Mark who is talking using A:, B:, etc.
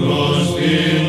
A: Rostim